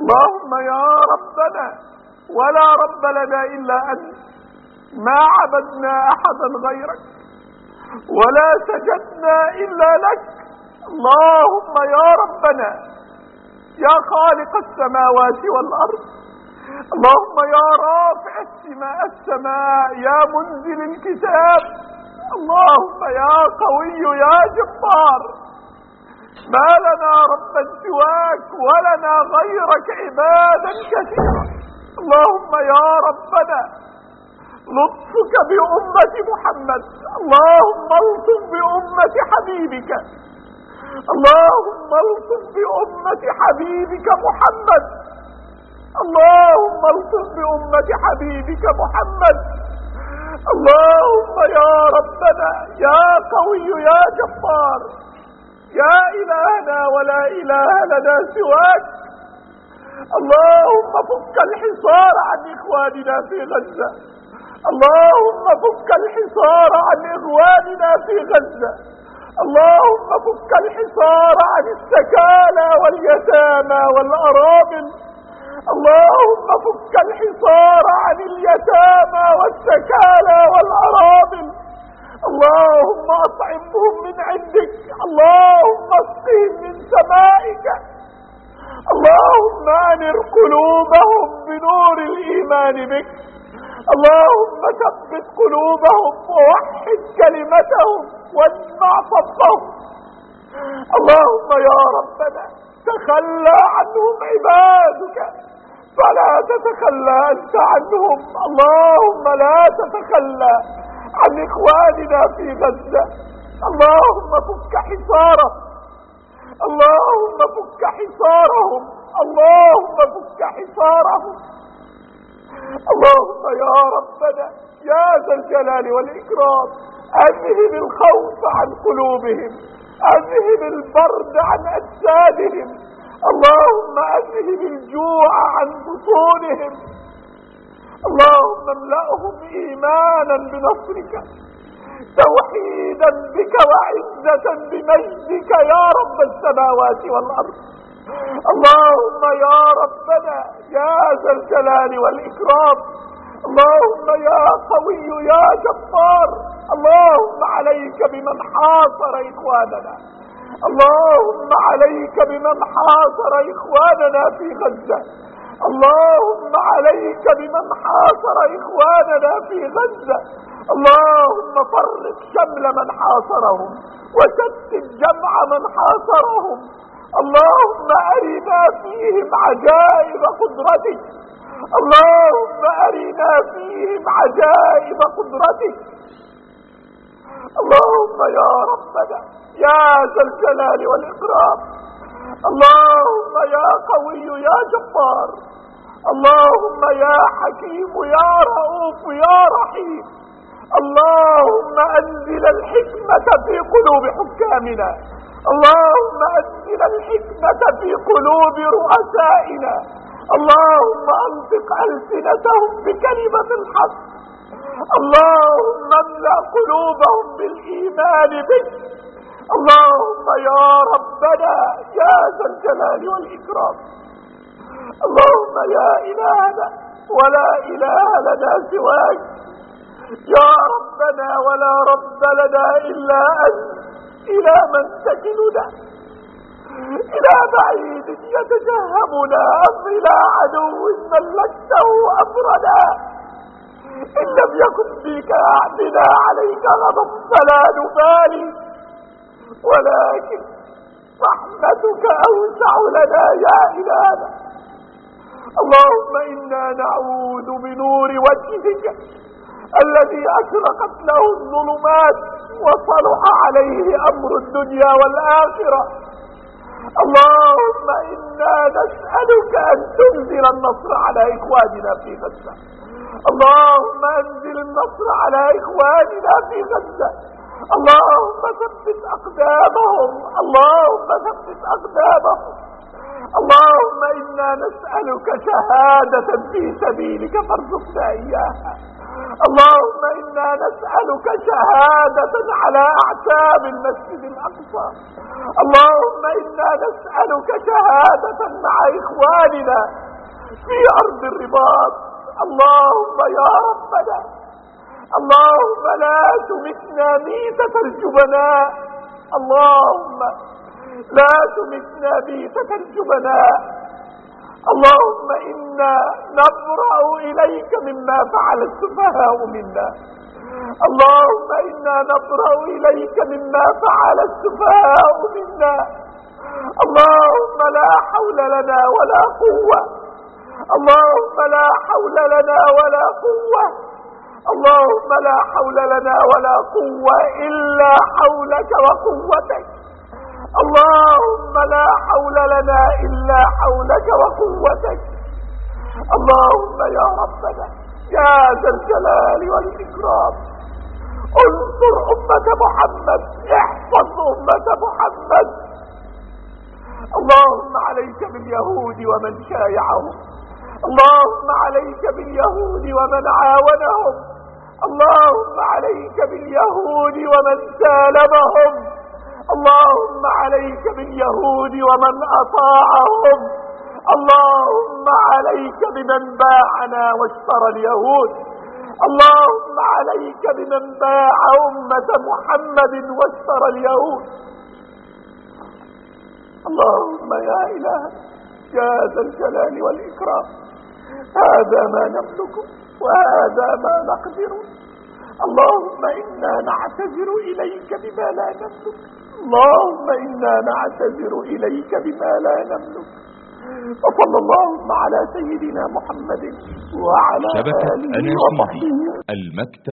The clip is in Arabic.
اللهم يا ربنا ولا رب لنا إلا أنت. ما عبدنا أحدا غيرك ولا سجدنا إلا لك. اللهم يا ربنا يا خالق السماوات والأرض. اللهم يا رافع السماء السماء يا منزل الكتاب. اللهم يا قوي يا جبار. ما لنا ربا سواك ولنا غيرك عبادا كثيرا. اللهم يا ربنا لطفك بأمة محمد. اللهم الطف بأمة حبيبك. اللهم الطف بأمة حبيبك محمد. اللهم الطف بأمة حبيبك محمد. اللهم يا ربنا يا قوي يا جبار. يا إلهنا ولا إله لنا سواك. اللهم فك الحصار عن إخواننا في غزة. اللهم فك الحصار عن إخواننا في غزة. اللهم فك الحصار عن السكالى واليتامى والأرامل اللهم اللهم انر قلوبهم بنور الإيمان بك. اللهم ثبت قلوبهم ووحد كلمتهم واجمع صفهم اللهم يا ربنا تخلى عنهم عبادك. فلا تتخلى أنت عنهم. اللهم لا تتخلى عن إخواننا في غزة. اللهم فك حصارهم. اللهم فك حصارهم. اللهم فك حصارهم. اللهم يا ربنا يا ذا الجلال والإكرام أذهب الخوف عن قلوبهم أذهب البرد عن أجسادهم. اللهم أذهب الجوع عن بطونهم. اللهم املأهم إيمانا بنصرك توحيدا بك وعزة بمجدك يا رب السماوات والأرض. اللهم يا ربنا يا ذا الجلال والإكرام. اللهم يا قوي يا جبار. اللهم عليك بمن حاصر إخواننا. اللهم عليك بمن حاصر إخواننا في غزة. اللهم عليك بمن حاصر إخواننا في غزة. اللهم فرق شمل من حاصرهم وشتت جمع من حاصرهم. اللهم أرنا فيهم عجائب قدرتك. اللهم أرنا فيهم عجائب قدرتك. اللهم يا ربنا يا ذا الجلال والإكرام. اللهم يا قوي يا جبار. اللهم يا حكيم يا رؤوف يا رحيم. اللهم أنزل الحكمة في قلوب حكامنا. اللهم أنزل الحكمة في قلوب رؤسائنا. اللهم أنطق ألسنتهم بكلمة الحق. اللهم املأ قلوبهم بالإيمان بك. اللهم يا ربنا يا ذا الجلال والإكرام. اللهم يا إلهنا ولا إله لنا سواك. يا ربنا ولا رب لنا إلا أنت. إلى من تكلنا إلى بعيد يتجهمنا. أم إلى عدو ملكته أمرنا إن لم يكن فيك أعدنا عليك غضب فلا نبالي. ولكن رحمتك أوسع لنا يا إلهنا. اللهم إنا نعوذ بنور وجهك. الذي أشرقت له الظلمات وصلح عليه أمر الدنيا والآخرة. اللهم إنا نسألك أن تنزل النصر على إخواننا في غزة. اللهم أنزل النصر على إخواننا في غزة. اللهم ثبت أقدامهم. اللهم ثبت أقدامهم. اللهم إنا نسألك شهادة في سبيلك فارزقنا إياها. اللهم إنا نسألك شهادة على أعتاب المسجد الأقصى. اللهم إنا نسألك شهادة مع إخواننا في أرض الرباط. اللهم يا ربنا اللهم لا تمتنا ميتة الجبناء. اللهم لا تمتنا ميتة الجبناء. اللهم إنا نبرأ إليك مما فعل السفهاء منا. اللهم إنا نبرأ إليك مما فعل السفهاء منا. اللهم لا حول لنا ولا قوة. اللهم لا حول لنا ولا قوة. اللهم لا حول لنا ولا قوة إلا حولك وقوتك. اللهم لا حول لنا إلا حولك وقوتك. اللهم يا ربنا يا ذا الجلال والإكرام انصر أمة محمد احفظ أمة محمد. اللهم عليك باليهود ومن شايعهم. اللهم عليك باليهود ومن عاونهم. اللهم عليك باليهود ومن سالمهم. اللهم عليك باليهود ومن أطاعهم. اللهم عليك بمن باعنا واشترى اليهود. اللهم عليك بمن باع أمة محمد واشترى اليهود. اللهم يا إله يا ذا الجلال والإكرام هذا ما نملكه وهذا ما نقدر. اللهم إنا نعتذر إليك بما لا نملك. اللهم إنا نعتذر إليك بما لا نملك. وصلى اللهم على سيدنا محمد وعلى آله وصحبه. المكتب